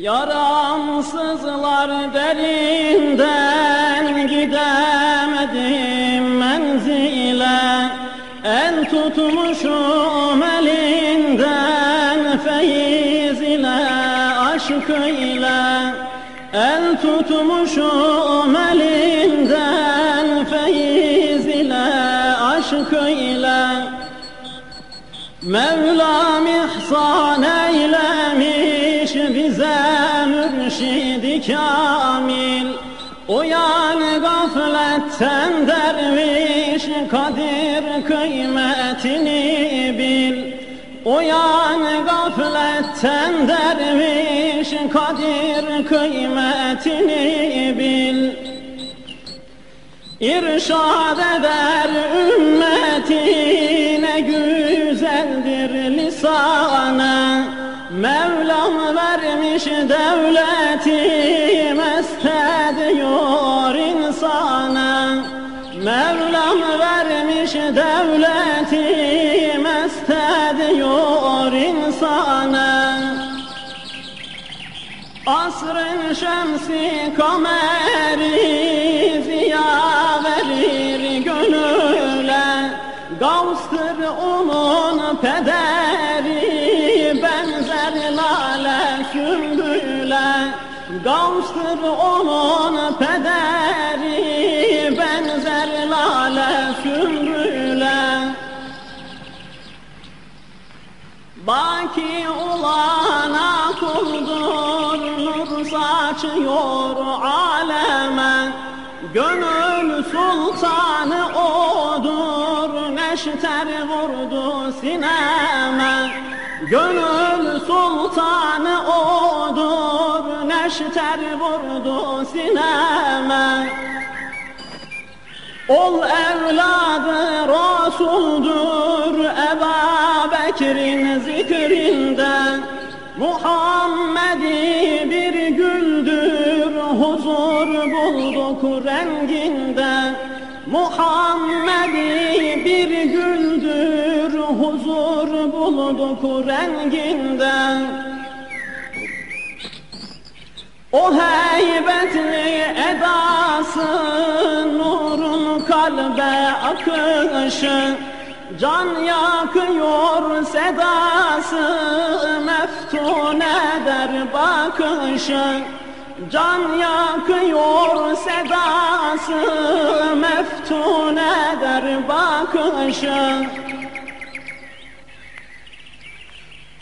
Yaramsızlar derinden gidemedim menzile. El tutmuşum elinden feyiz ile aşk ile. El tutmuşum elinden feyiz ile aşk ile. Mevlam ihsan eylemiş kamil Uyan gafletten derviş kadir kıymetini bil. Uyan gafletten derviş kadir kıymetini bil. İrşad eder ümmetine güzeldir lisana Mevlam vermiş devleti mest ediyor insana. Mevlam vermiş devleti mest ediyor insana. Asrın şemsi kameri ziya verir gönüle. Gavstır onun pederi Gavstır onun pederi benzer lale sümbüle Baki olana kuldur nur saçıyor aleme. Gönül sultanı odur neşter vurdu sineme. Gönül sultanı odur neşter vurdu sineme. Ol evladı Resul'dur Eba Bekir'in zikrinde. Muhammed'i bir güldür Huzur bulduk renginde. Muhammed'i bir güldür Huzur bulduk renginde o heybetli edası nurun kalbe akışı. Can yakıyor sedası meftun eder bakışı. Can yakıyor sedası meftun eder bakışı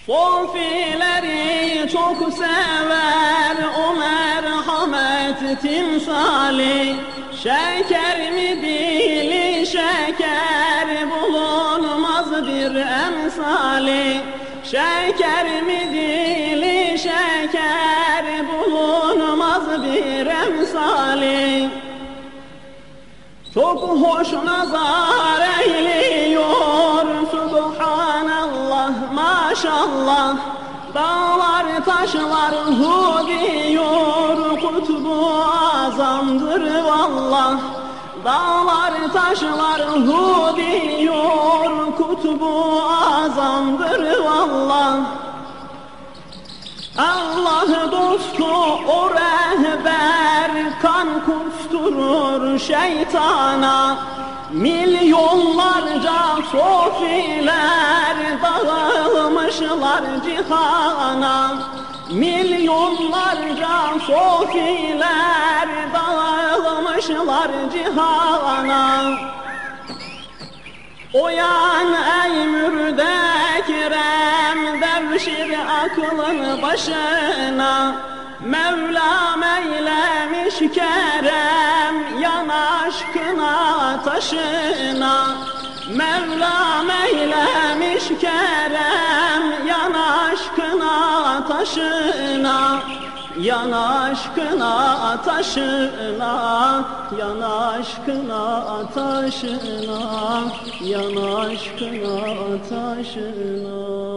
Sofileri çok sever o merhamet timsali. Şeker mi dili şeker bulunmaz bir emsali. Şeker mi dili şeker bulunmaz bir emsali. Çok hoş nazar eyliyor maşallah Dağlar taşlar hu diyor Kutbu azamdır vallah. Dağlar taşlar hu diyor Kutbu azamdır vallah. Allah dostu o rehber şeytana Milyonlarca sofiler dağılmışlar cihana. Milyonlarca sofiler dağılmışlar cihana. Uyan ey mürdek rem devşir aklın başına. Mevlam eylemiş kerem yan aşkına taşına. Mevlam eylemiş kerem yan aşkına taşına. Yan aşkına taşına. Yan aşkına taşına. Yan aşkına taşına